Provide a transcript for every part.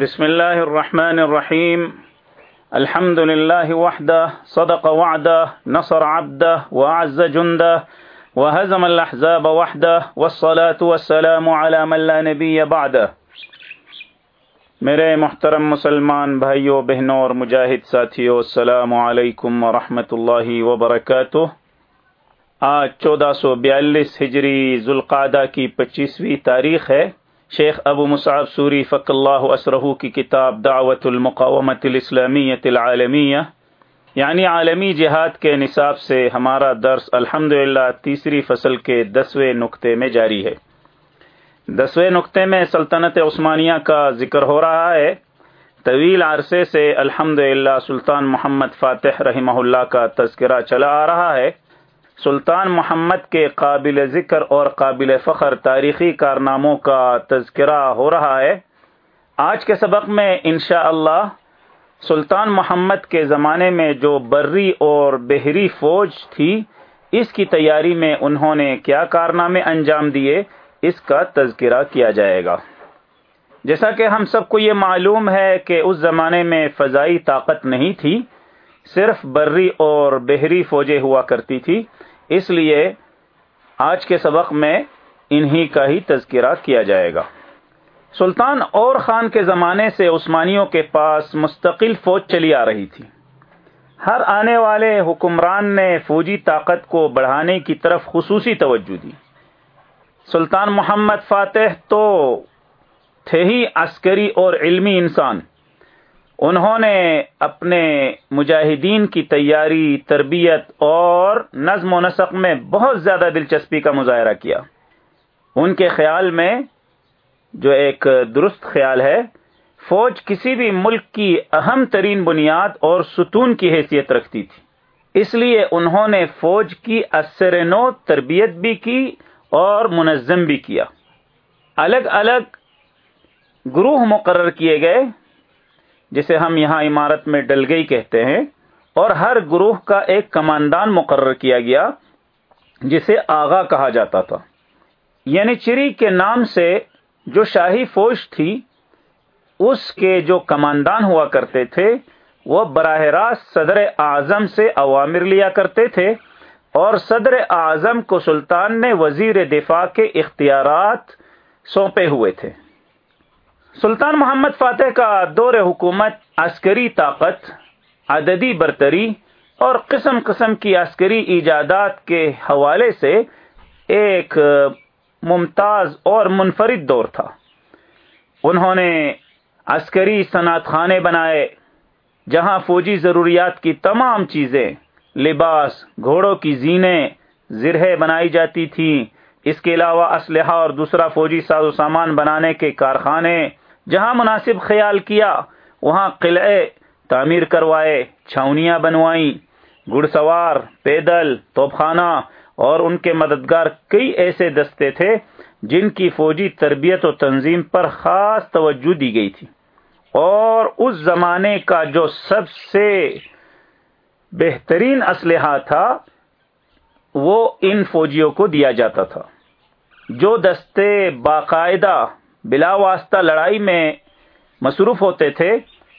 بسم الله الرحمن الرحيم الحمد لله وحده صدق وعده نصر عبده وأعز جنده وهزم الأحزاب وحده والصلاة والسلام على من لا نبي بعده میرے محترم مسلمان بھائیوں بہنوں اور مجاہد ساتھیوں السلام علیکم ورحمۃ اللہ وبرکاتہ. آج چودہ سو بیالیس ہجری ذوالقادہ کی پچیسویں تاریخ ہے. شیخ ابو مصعب سوری فق اللہ اسرہ کی کتاب دعوت المقامت الاسلامیت العالمیہ یعنی عالمی جہاد کے نصاب سے ہمارا درس الحمد تیسری فصل کے دسویں نقطے میں جاری ہے۔ دسویں نقطے میں سلطنت عثمانیہ کا ذکر ہو رہا ہے۔ طویل عرصے سے الحمد سلطان محمد فاتح رحمہ اللہ کا تذکرہ چلا آ رہا ہے۔ سلطان محمد کے قابل ذکر اور قابل فخر تاریخی کارناموں کا تذکرہ ہو رہا ہے۔ آج کے سبق میں انشاء اللہ سلطان محمد کے زمانے میں جو بری اور بحری فوج تھی، اس کی تیاری میں انہوں نے کیا کارنامے انجام دیے، اس کا تذکرہ کیا جائے گا۔ جیسا کہ ہم سب کو یہ معلوم ہے کہ اس زمانے میں فضائی طاقت نہیں تھی، صرف بری اور بحری فوجیں ہوا کرتی تھی اس لیے آج کے سبق میں انہی کا ہی تذکرہ کیا جائے گا۔ سلطان اور خان کے زمانے سے عثمانیوں کے پاس مستقل فوج چلی آ رہی تھی۔ ہر آنے والے حکمران نے فوجی طاقت کو بڑھانے کی طرف خصوصی توجہ دی۔ سلطان محمد فاتح تو تھے ہی عسکری اور علمی انسان۔ انہوں نے اپنے مجاہدین کی تیاری، تربیت اور نظم و نسق میں بہت زیادہ دلچسپی کا مظاہرہ کیا۔ ان کے خیال میں جو ایک درست خیال ہے، فوج کسی بھی ملک کی اہم ترین بنیاد اور ستون کی حیثیت رکھتی تھی۔ اس لیے انہوں نے فوج کی اثر نو تربیت بھی کی اور منظم بھی کیا۔ الگ الگ گروہ مقرر کیے گئے۔ جسے ہم یہاں عمارت میں ڈل گئی کہتے ہیں، اور ہر گروہ کا ایک کماندان مقرر کیا گیا، جسے آغا کہا جاتا تھا۔ یعنی چری کے نام سے جو شاہی فوج تھی، اس کے جو کماندان ہوا کرتے تھے، وہ براہ راست صدر اعظم سے عوامر لیا کرتے تھے، اور صدر اعظم کو سلطان نے وزیر دفاع کے اختیارات سونپے ہوئے تھے۔ سلطان محمد فاتح کا دور حکومت، عسکری طاقت، عددی برتری اور قسم قسم کی عسکری ایجادات کے حوالے سے ایک ممتاز اور منفرد دور تھا۔ انہوں نے عسکری صنعت خانے بنائے، جہاں فوجی ضروریات کی تمام چیزیں، لباس، گھوڑوں کی زینے، زرہیں بنائی جاتی تھیں۔ اس کے علاوہ اسلحہ اور دوسرا فوجی ساز و سامان بنانے کے کارخانے جہاں مناسب خیال کیا، وہاں قلعے، تعمیر کروائے، چھاونیاں بنوائیں گڑ سوار پیدل توپ خانہ اور ان کے مددگار کئی ایسے دستے تھے جن کی فوجی تربیت و تنظیم پر خاص توجہ دی گئی تھی۔ اور اس زمانے کا جو سب سے بہترین اسلحہ تھا، وہ ان فوجیوں کو دیا جاتا تھا۔ جو دستے باقاعدہ بلا واسطہ لڑائی میں مصروف ہوتے تھے،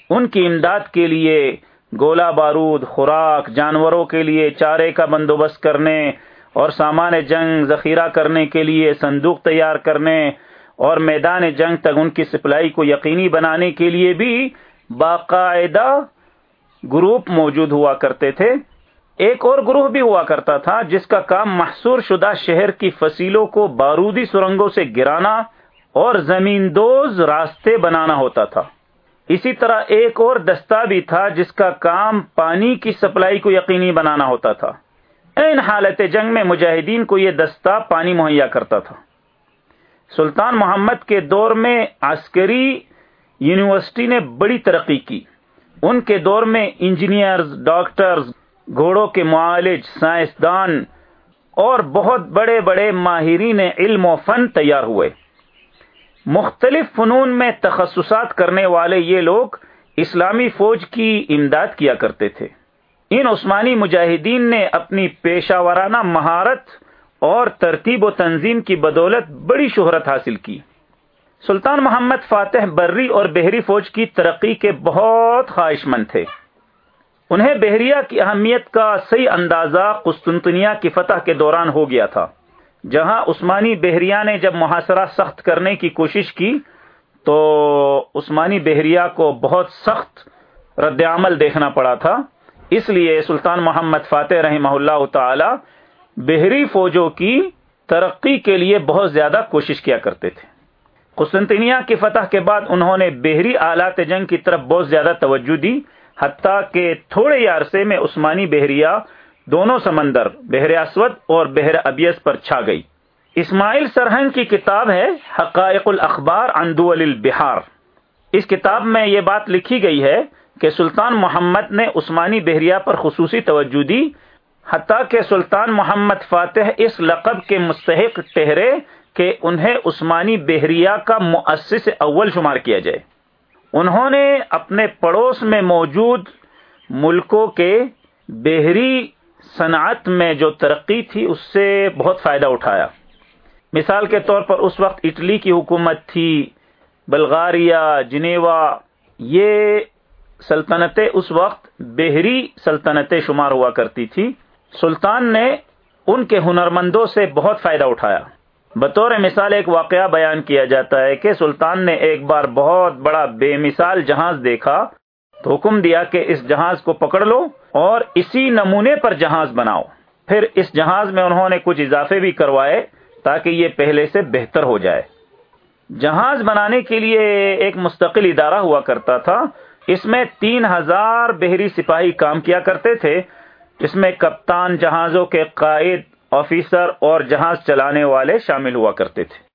ان کی امداد کے لیے گولہ بارود، خوراک، جانوروں کے لیے چارے کا بندوبست کرنے اور سامان جنگ ذخیرہ کرنے کے لیے صندوق تیار کرنے اور میدان جنگ تک ان کی سپلائی کو یقینی بنانے کے لیے بھی باقاعدہ گروپ موجود ہوا کرتے تھے۔ ایک اور گروہ بھی ہوا کرتا تھا، جس کا کام محصور شدہ شہر کی فصیلوں کو بارودی سرنگوں سے گرانا اور زمین دوز راستے بنانا ہوتا تھا۔ اسی طرح ایک اور دستہ بھی تھا جس کا کام پانی کی سپلائی کو یقینی بنانا ہوتا تھا۔ ان حالت جنگ میں مجاہدین کو یہ دستہ پانی مہیا کرتا تھا۔ سلطان محمد کے دور میں عسکری یونیورسٹی نے بڑی ترقی کی۔ ان کے دور میں انجینئرز، ڈاکٹرز، گھوڑوں کے معالج، سائنسدان اور بہت بڑے بڑے ماہرین علم و فن تیار ہوئے۔ مختلف فنون میں تخصصات کرنے والے یہ لوگ اسلامی فوج کی امداد کیا کرتے تھے۔ ان عثمانی مجاہدین نے اپنی پیشہ ورانہ مہارت اور ترتیب و تنظیم کی بدولت بڑی شہرت حاصل کی۔ سلطان محمد فاتح بری اور بحری فوج کی ترقی کے بہت خواہش مند تھے۔ انہیں بحریہ کی اہمیت کا صحیح اندازہ قسطنطنیہ کی فتح کے دوران ہو گیا تھا۔ جہاں عثمانی بحریہ نے جب محاصرہ سخت کرنے کی کوشش کی، تو عثمانی بحریہ کو بہت سخت رد عمل دیکھنا پڑا تھا۔ اس لیے سلطان محمد فاتح رحمہ اللہ تعالی بحری فوجوں کی ترقی کے لیے بہت زیادہ کوشش کیا کرتے تھے۔ قسطنطنیہ کی فتح کے بعد انہوں نے بحری آلات جنگ کی طرف بہت زیادہ توجہ دی، حتیٰ کہ تھوڑے عرصے میں عثمانی بحریہ دونوں سمندر، بحر اسود اور بحر ابیس پر چھا گئی۔ اسماعیل سرہنگ کی کتاب ہے حقائق الاخبار دول البحار۔ اس کتاب میں یہ بات لکھی گئی ہے کہ سلطان محمد نے عثمانی بحریہ پر خصوصی توجہ دی، حتیٰ کہ سلطان محمد فاتح اس لقب کے مستحق ٹہرے کہ انہیں عثمانی بحریہ کا مؤسس اول شمار کیا جائے۔ انہوں نے اپنے پڑوس میں موجود ملکوں کے بحری صنعت میں جو ترقی تھی، اس سے بہت فائدہ اٹھایا۔ مثال کے طور پر اس وقت اٹلی کی حکومت تھی، بلغاریہ، جنیوا، یہ سلطنتیں اس وقت بحری سلطنتیں شمار ہوا کرتی تھی۔ سلطان نے ان کے ہنرمندوں سے بہت فائدہ اٹھایا۔ بطور مثال ایک واقعہ بیان کیا جاتا ہے کہ سلطان نے ایک بار بہت بڑا بے مثال جہاز دیکھا۔ تو حکم دیا کہ اس جہاز کو پکڑ لو اور اسی نمونے پر جہاز بناؤ۔ پھر اس جہاز میں انہوں نے کچھ اضافے بھی کروائے تاکہ یہ پہلے سے بہتر ہو جائے۔ جہاز بنانے کے لیے ایک مستقل ادارہ ہوا کرتا تھا۔ اس میں تین ہزار بحری سپاہی کام کیا کرتے تھے۔ جس میں کپتان جہازوں کے قائد، آفیسر اور جہاز چلانے والے شامل ہوا کرتے تھے۔